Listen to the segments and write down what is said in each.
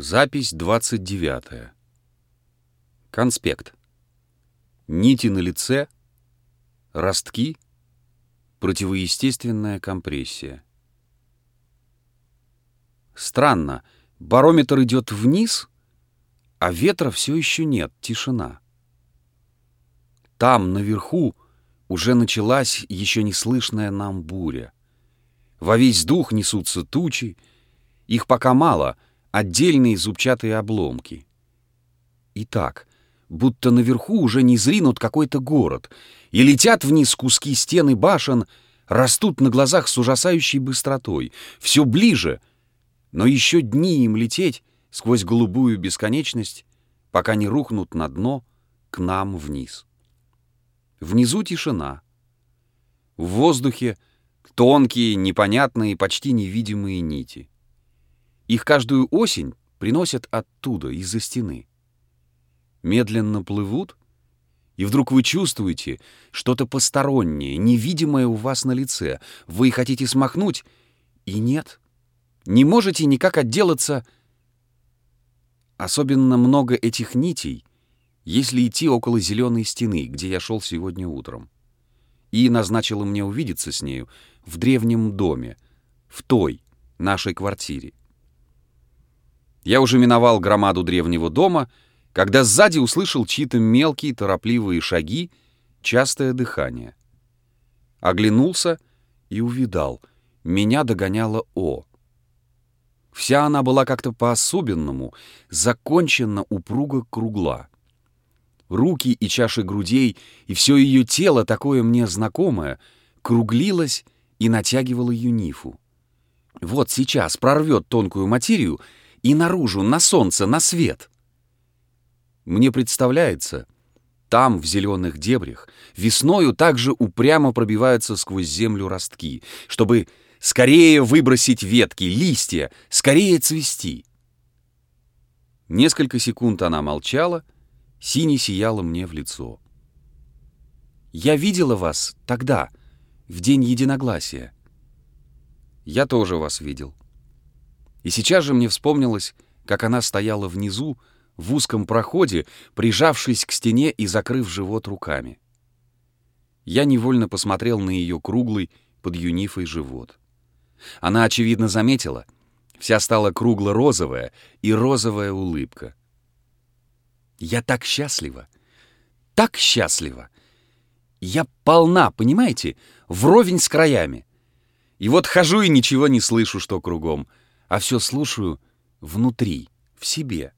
Запись 29. Конспект. Нити на лице, ростки, противоестественная компрессия. Странно, барометр идет вниз, а ветра все еще нет, тишина. Там, наверху, уже началась еще неслышная нам буря. Во весь дух несутся тучи, их пока мало — отдельные зубчатые обломки. Итак, будто наверху уже не зринут какой-то город, и летят вниз куски стены башен, растут на глазах с ужасающей быстротой, все ближе, но еще дни им лететь сквозь голубую бесконечность, пока не рухнут на дно к нам вниз. Внизу тишина. В воздухе тонкие, непонятные, почти невидимые нити. Их каждую осень приносят оттуда, из-за стены. Медленно плывут, и вдруг вы чувствуете что-то постороннее, невидимое у вас на лице. Вы хотите смахнуть, и нет. Не можете никак отделаться. Особенно много этих нитей, если идти около зеленой стены, где я шел сегодня утром. И назначила мне увидеться с нею в древнем доме, в той, нашей квартире. Я уже миновал громаду древнего дома, когда сзади услышал чьи-то мелкие торопливые шаги, частое дыхание. Оглянулся и увидал. Меня догоняла О. Вся она была как-то по-особенному, законченно упруго кругла. Руки и чаши грудей, и все ее тело, такое мне знакомое, круглилось и натягивало юнифу. Вот сейчас прорвет тонкую материю — и наружу, на солнце, на свет. Мне представляется, там, в зеленых дебрях, весною также упрямо пробиваются сквозь землю ростки, чтобы скорее выбросить ветки, листья, скорее цвести. Несколько секунд она молчала, сине сияла мне в лицо. «Я видела вас тогда, в день единогласия». «Я тоже вас видел», и сейчас же мне вспомнилось, как она стояла внизу, в узком проходе, прижавшись к стене и закрыв живот руками. Я невольно посмотрел на ее круглый под юнифой живот. Она, очевидно, заметила, вся стала кругло-розовая и розовая улыбка. Я так счастлива, так счастлива. Я полна, понимаете, вровень с краями. И вот хожу и ничего не слышу, что кругом — а все слушаю внутри, в себе.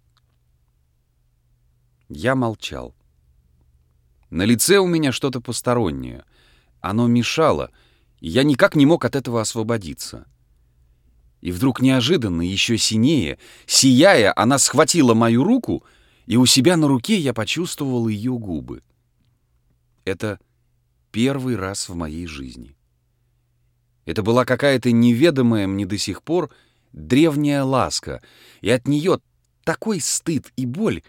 Я молчал. На лице у меня что-то постороннее. Оно мешало, и я никак не мог от этого освободиться. И вдруг неожиданно, еще синее, сияя, она схватила мою руку, и у себя на руке я почувствовал ее губы. Это первый раз в моей жизни. Это была какая-то неведомая мне до сих пор древняя ласка, и от нее такой стыд и боль,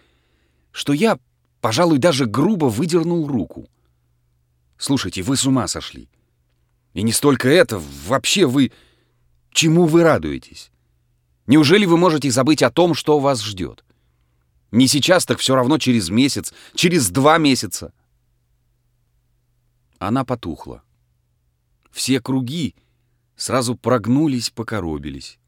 что я, пожалуй, даже грубо выдернул руку. Слушайте, вы с ума сошли. И не столько это, вообще вы... Чему вы радуетесь? Неужели вы можете забыть о том, что вас ждет? Не сейчас, так все равно через месяц, через два месяца. Она потухла. Все круги сразу прогнулись, покоробились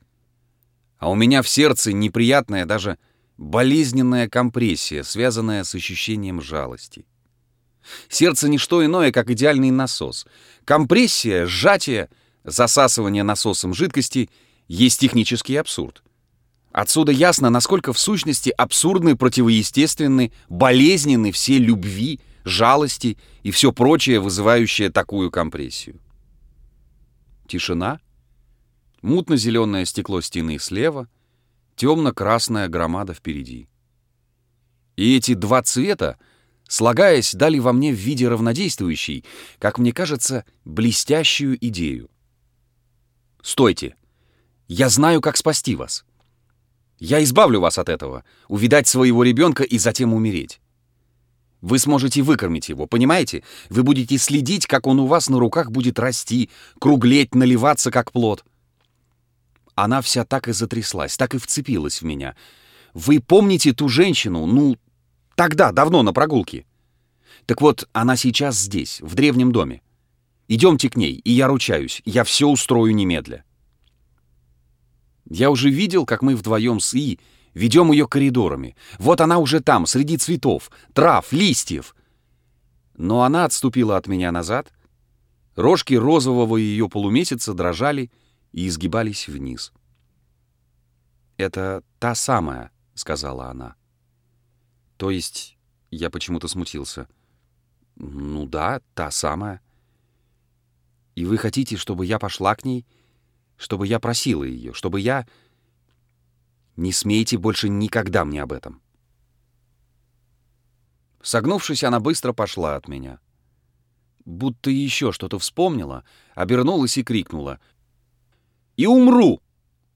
а у меня в сердце неприятная, даже болезненная компрессия, связанная с ощущением жалости. Сердце — не что иное, как идеальный насос. Компрессия, сжатие, засасывание насосом жидкости — есть технический абсурд. Отсюда ясно, насколько в сущности абсурдны, противоестественны, болезненны все любви, жалости и все прочее, вызывающее такую компрессию. Тишина — Мутно-зеленое стекло стены слева, темно-красная громада впереди. И эти два цвета, слагаясь, дали во мне в виде равнодействующей, как мне кажется, блестящую идею. «Стойте! Я знаю, как спасти вас. Я избавлю вас от этого, увидать своего ребенка и затем умереть. Вы сможете выкормить его, понимаете? Вы будете следить, как он у вас на руках будет расти, круглеть, наливаться, как плод. Она вся так и затряслась, так и вцепилась в меня. Вы помните ту женщину, ну, тогда, давно, на прогулке? Так вот, она сейчас здесь, в древнем доме. Идемте к ней, и я ручаюсь, я все устрою немедля. Я уже видел, как мы вдвоем с И ведем ее коридорами. Вот она уже там, среди цветов, трав, листьев. Но она отступила от меня назад. Рожки розового ее полумесяца дрожали и изгибались вниз. «Это та самая», — сказала она. «То есть...» — я почему-то смутился. «Ну да, та самая». «И вы хотите, чтобы я пошла к ней, чтобы я просила ее, чтобы я...» «Не смейте больше никогда мне об этом». Согнувшись, она быстро пошла от меня. Будто еще что-то вспомнила, обернулась и крикнула. «И умру!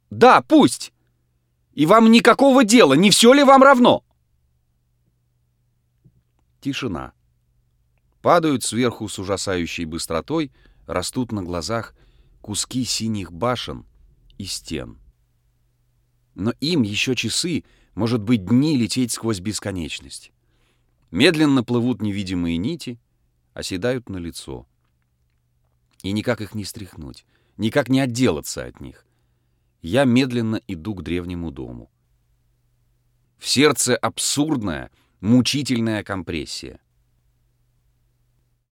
Да, пусть! И вам никакого дела, не все ли вам равно?» Тишина. Падают сверху с ужасающей быстротой, растут на глазах куски синих башен и стен. Но им еще часы, может быть, дни лететь сквозь бесконечность. Медленно плывут невидимые нити, оседают на лицо. И никак их не стряхнуть, никак не отделаться от них. Я медленно иду к древнему дому. В сердце абсурдная, мучительная компрессия.